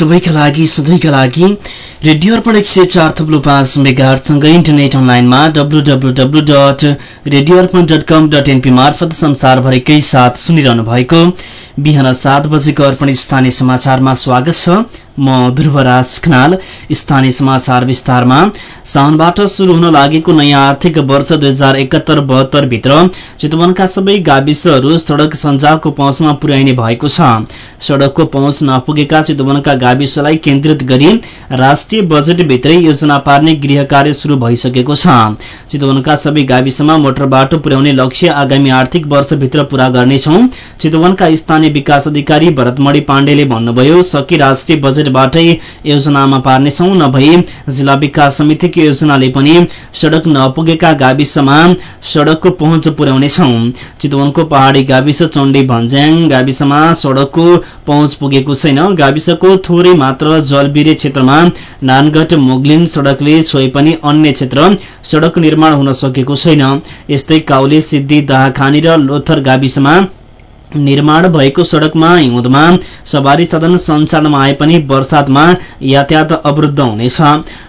सबैका लागि सधैँका लागि रेडियो अर्पण एक सय चार थप्लो पाँच मेगाहरूसँगै इन्टरनेट अनलाइनमा W W W dot radio Arpan dot com dot NP मार्फत संसारभरिकै साथ सुनिरहनु भएको बिहान सात बजेको अर्पण स्थानीय समाचारमा स्वागत छ। म ध्रुवराज खनाल स्थानीय समाचार विस्तारमा। साउनबाट शुरू हुन लागेको नयाँ आर्थिक वर्ष दुई हजार एकहत्तर बहत्तर भित्र चितवनका सबै गाविसहरू सड़क सञ्जालको पहुँचमा पुर्याइने भएको छ। सड़कको पहुँच नपुगेका चितवनका गाविसलाई केन्द्रित गरी राष्ट्रिय बजेटभित्रै योजना पार्ने गृह कार्य शुरू भइसकेको छ। चितवनका सबै गाविसमा मोटर बाटो पुर्याउने लक्ष्य आगामी आर्थिक वर्षभित्र पूरा गर्नेछौ चितवनका स्थानीय विकास अधिकारी भरतमणी पाण्डेले भन्नुभयो सकी राष्ट्रिय बजेटबाटै योजनामा पार्नेछौ नभई जिल्ला विकास समितिको योजनाले पनि सड़क नपुगेका गाविसमा सड़कको पहुँच पुर्याउनेछौ चितवनको पहाड़ी गाविस चण्डी भन्ज्याङ गाविसमा सड़कको पहुँच पुगेको छैन। गाविसको थोरै मात्र जलबिरे क्षेत्रमा नानगढ मुगलिन सड़कले छोए पनि अन्य क्षेत्र सड़क निर्माण हुन सकेको छैन। यस्तै काउले सिद्धि दाहाखानी र लोथर गाविसमा निर्माण भएको सड़कमा हिउँदमा सवारी साधन सञ्चालनमा आए पनि वर्षातमा यातायात अवरुद्ध हुनेछ।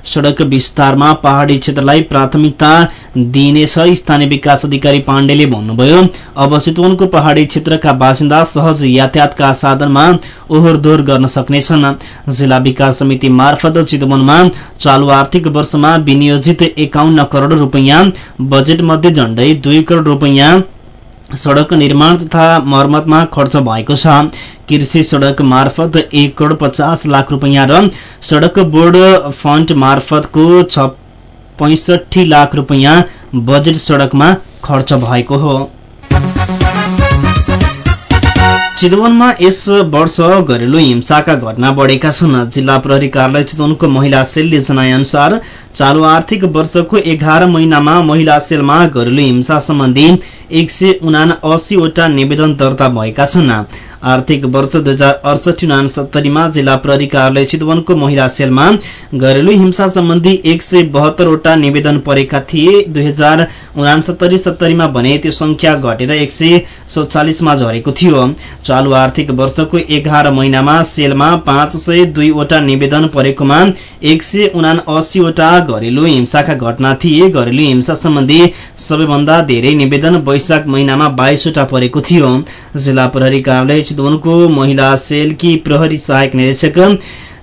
सड़क विस्तारमा पहाड़ी क्षेत्रलाई प्राथमिकता दिइनेछ स्थानीय विकास अधिकारी पाण्डेले भन्नुभयो। अब चितवनको पहाड़ी क्षेत्रका बासिन्दा सहज यातायातका साधनमा ओहोर दोहोर गर्न सक्नेछन्। जिल्ला विकास समिति मार्फत चितवनमा चालु आर्थिक वर्षमा विनियोजित एकाउन्न करोड़ रूपियाँ बजेट मध्ये झण्डै दुई करोड़ रूपियाँ सड़क निर्माण तथा मर्मतमा खर्च भएको छ। कृषि सड़क मार्फत एक करोड़ पचास लाख रूपियाँ र सड़क बोर्ड फण्ड मार्फतको पैसठी लाख रूपियाँ बजेट सड़कमा खर्च भएको हो। चितवनमा यस वर्ष घरेलु हिंसाका घटना बढेका छन्। जिल्ला प्रहरी कार्यालय चितवनको महिला सेलले जनाए अनुसार चालु आर्थिक वर्षको एघार महिनामा महिला सेलमा घरेलु हिंसा सम्बन्धी एक सय उना अस्सीवटा निवेदन दर्ता भएका छन्। आर्थिक वर्ष दुई हजार अडसठी उनासत्तरीमा जिल्ला प्रहरी कार्यालय चितवनको महिला सेलमा घरेलु हिंसा सम्बन्धी एक सय बहत्तरवटा निवेदन परेका थिए। दुई हजार उनासत्तरी सत्तरीमा भने त्यो संख्या घटेर एक सय सत्तालिसमा झरेको थियो। चालु आर्थिक वर्षको एघार महिनामा सेलमा पाँच सय दुईवटा निवेदन परेकोमा एक सय उना अस्सीवटा घरेलु हिंसाका घटना थिए। घरेलु हिंसा सम्बन्धी सबैभन्दा धेरै निवेदन वैशाख महिनामा बाइसवटा परेको थियो। जिल्ला प्रहरी कार्यालय चितवनको महिला सेलकी प्रहरी सहायक निरीक्षक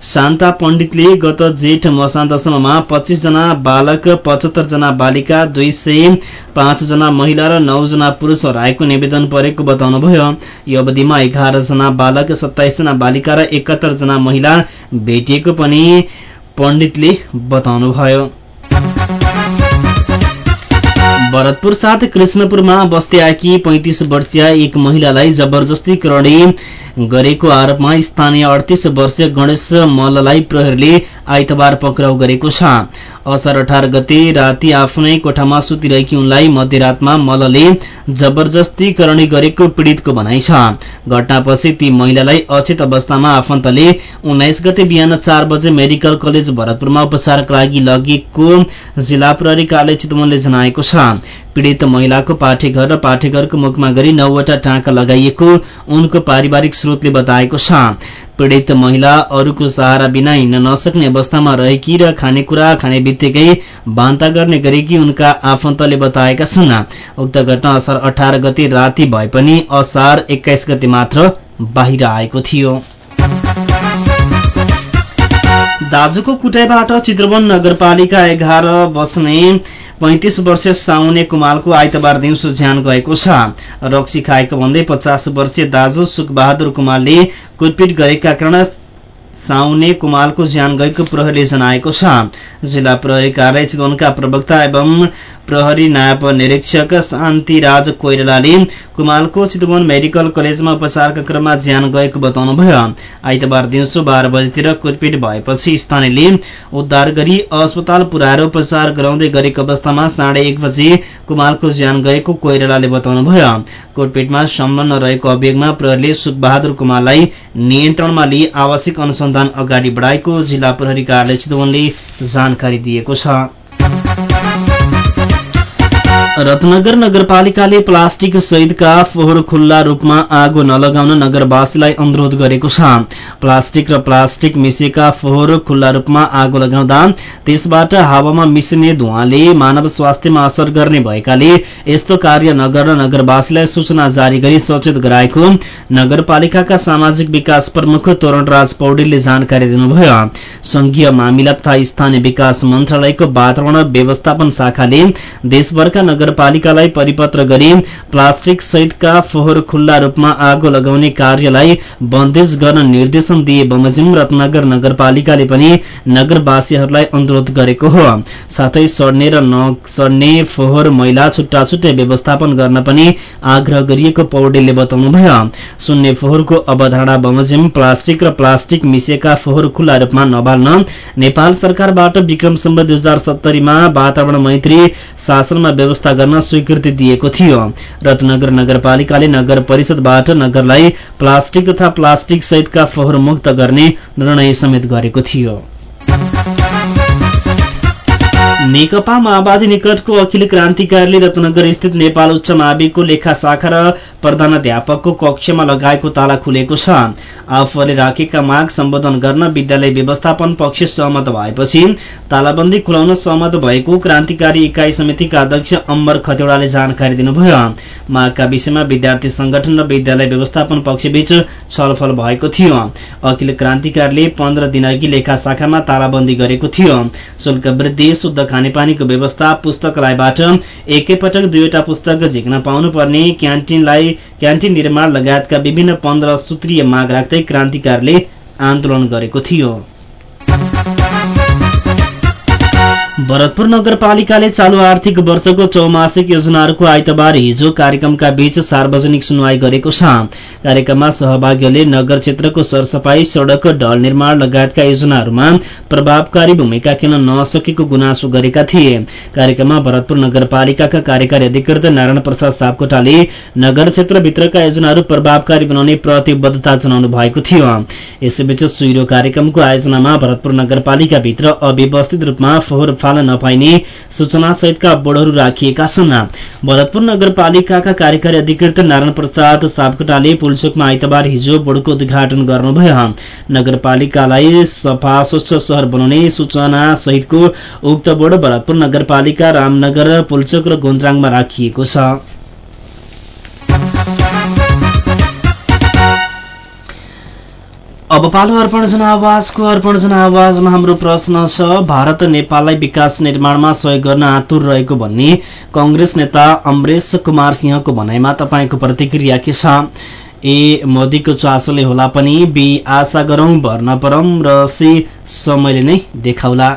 शान्ता पण्डितले गत जेठ मसान्तसम्ममा पच्चिस जना बालक पचहत्तर जना बालिका दुई सय पाँच जना महिला र नौ जना पुरुष हराएको निवेदन परेको बताउनुभयो। यो अवधिमा एघार जना बालक सत्ताइस जना बालिका र एकात्तर जना महिला भेटिएको पनि पण्डितले बताउनुभयो। भरतपुर साथ कृष्णपुरमा बस्दै आएकी पैंतिस वर्षीय एक महिलालाई जबरजस्ती करणी गरेको आरोपमा स्थानीय अडतिस वर्षीय गणेश मल्ललाई प्रहरीले आइतबार पक्राउ गरेको छ। असार अठार गते राति आफ्नै कोठामा सुतिरहेकी उनलाई मध्यरातमा मल्लले जबरजस्ती करणी गरेको पीड़ितको भनाइ छ। घटनापछि ती महिलालाई अचेत अवस्थामा आफन्तले उन्नाइस गते बिहान चार बजे मेडिकल कलेज भरतपुरमा उपचारका लागि लगेको जिल्ला प्रहरी कार्यालय चितवनले जनाएको छ। पीड़ित महिलाको पाठेघर र पाठेघरको मुखमा गरी नौवटा टाँका लगाइएको उनको पारिवारिक स्रोतले बताएको छ। पीड़ित महिला अरूको सहारा बिना हिँड्न नसक्ने अवस्थामा रहेकी र खानेकुरा खाने बित्तिकै बान्ता गर्ने गरेकी उनका आफन्तले बताएका छन्। उक्त घटना असार अठार गते राति भए पनि असार एक्काइस गते मात्र बाहिर आएको थियो। दाजुको कुटाईबाट चित्रवन नगरपालिका एघार बस्ने पैंतिस वर्षीय साउने कुमालको आइतबार दिउँसो ज्यान गएको छ। रक्सी खाएको भन्दै पचास वर्षीय दाजु सुखबहादुर कुमारले कुटपिट गरेका कारण साउने कुमालको ज्यान गएको प्रहरीले जनाएको छ। जिल्ला प्रहरी कार्यालय चितवनका प्रवक्ता एवं प्रहरी नायब निरीक्षक शान्तिराज कोइरालाले कुमालको चितवन मेडिकल कलेजमा उपचारका क्रममा ज्यान गएको बताउनुभयो। आइतबार दिउँसो बाह्र बजीतिर कुटपिट भएपछि स्थानीयले उद्धार गरी अस्पताल पुर्याएर उपचार गराउँदै गरेको अवस्थामा साढे एक बजे कुमालको ज्यान गएको कोइरालाले बताउनुभयो। कुटपिटमा संलग्न रहेको अभियोगमा प्रहरीले सुखबहादुर कुमारलाई नियन्त्रणमा लिई आवश्यक अनुसन्धान अगाडि बढाएको जिल्ला प्रहरी कार्यालय चितवनले जानकारी दिएको छ। रत्नगर नगरपालिकाले प्लास्टिक सहितका फोहोर खुल्ला रूपमा आगो नलगाउन नगरवासीलाई अनुरोध गरेको छ। प्लास्टिक र प्लास्टिक मिसिएका फोहोर खुल्ला रूपमा आगो लगाउँदा त्यसबाट हावामा मिसिने धुवाले मानव स्वास्थ्यमा असर गर्ने भएकाले यस्तो कार्य नगर्न नगरवासीलाई सूचना जारी गरी सचेत गराएको नगरपालिकाका सामाजिक विकास प्रमुख तोरणराज पौडेलले जानकारी दिनुभयो। संघीय मामिला तथा स्थानीय विकास मन्त्रालयको वातावरण व्यवस्थापन शाखाले देशभरका नगर नगरपालिकालाई परिपत्र गरी प्लास्टिक सहितका फोहोर खुल्ला रूपमा आगो लगाउने कार्यलाई बन्देज गर्न निर्देशन दिए बमोजिम रत्नगर नगरपालिकाले पनि नगरवासीहरूलाई अनुरोध गरेको हो। साथै सड्ने र नसड्ने फोहोर मैला छुट्टा छुट्टै व्यवस्थापन गर्न पनि आग्रह गरिएको पौडेलले बताउनुभयो। शून्य फोहोरको अवधारणा बमोजिम प्लास्टिक र प्लास्टिक मिसिएका फोहोर खुल्ला रूपमा नबाल्न नेपाल सरकारबाट विक्रम सम्बत दुई हजार सत्तरीमा वातावरण मैत्री शासनमा व्यवस्था गर्न स्वीकृति दिएको थियो। रत्नगर नगरपालिकाले नगर परिषदबाट नगरलाई प्लास्टिक तथा प्लास्टिक सहितका फोहोर मुक्त गर्ने निर्णय समेत गरेको थियो। नेकपा माओवादी निकटको अखिल क्रान्तिकारीले रत्नगर स्थित नेपाल उच्च माविको लेखा शाखा र प्रधानाध्यापकको कक्षमा लगाएको ताला खुलेको छ। आफूले राखेका माग सम्बोधन गर्न विद्यालय व्यवस्थापन पक्ष सहमत भएपछि तालाबन्दी खुलाउन सहमत भएको क्रान्तिकारी इकाई समितिका अध्यक्ष अम्बर खतेडाले जानकारी दिनुभयो। मागका विषयमा विद्यार्थी संगठन र विद्यालय व्यवस्थापन पक्षबीच छलफल भएको थियो। अखिल क्रान्तिकारीले पन्ध्र दिनअघि लेखा शाखामा तालाबन्दी गरेको थियो। शुल्क वृद्धि शुद्ध खानेपानीको व्यवस्था पुस्तकालयबाट एकैपटक दुईवटा पुस्तक झिक्न पाउनुपर्ने क्यान्टिनलाई क्यान्टिन निर्माण लगायतका विभिन्न पन्ध्र सूत्रीय माग राख्दै क्रान्तिकारीले आन्दोलन गरेको थियो। भरतपुर नगरपालिकाले चालु आर्थिक वर्षको चौमासिक योजनाहरूको आइतबार हिजो कार्यक्रमका बीच सार्वजनिक सुनवाई गरेको छ। कार्यक्रममा सहभागीहरूले नगर क्षेत्रको सरसफाई सड़क ढल निर्माण लगायतका योजनाहरूमा प्रभावकारी भूमिका खेल्न नसकेको गुनासो गरेका थिए। कार्यक्रममा भरतपुर नगरपालिकाका कार्यकारी अधिकृत नारायण प्रसाद सापकोटाले नगर क्षेत्रभित्रका योजनाहरू प्रभावकारी बनाउने प्रतिबद्धता जनाउनु भएको थियो। यसैबीच सुइरो कार्यक्रमको आयोजनामा भरतपुर नगरपालिकाभित्र अव्यवस्थित रूपमा फोहोर फाल्न नपाइने सूचना सहितका बोर्डहरू राखिएका छन्। भरतपुर नगरपालिकाका कार्यकारी अधिकृत नारायण प्रसाद सापकोटाले पुलचोकमा आइतबार हिजो बोर्डको उद्घाटन गर्नुभयो। नगरपालिकालाई सफा स्वच्छ सहर बनाउने सूचना सहितको उक्त बोर्ड भरतपुर नगरपालिका रामनगर पुलचोक र गोन्द्राङमा राखिएको छ। अब पालो अर्पण जनावाजको अर्पण जनावाजमा हाम्रो प्रश्न छ भारत नेपाललाई विकास निर्माणमा सहयोग गर्न आतुर रहेको भन्ने कंग्रेस नेता अमरेश कुमार सिंहको भनाइमा तपाईँको प्रतिक्रिया के छ? ए मोदीको चासोले होला पनि बी आशा गरौं भर्न परौं र सी समयले नै देखाउला।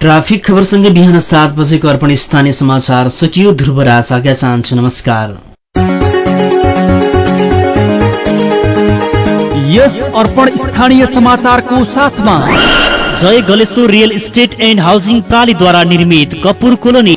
ट्राफिक खबरसँगै बिहान सात बजेको अर्पण स्थानीय समाचार सकियो। ध्रुवराज आज्ञा चाहन्छु। नमस्कार। यस अर्पण स्थानीय समाचारको साथमा Jay Galeshwar real estate and housing प्रणालीद्वारा निर्मित कपुर कोलोनी।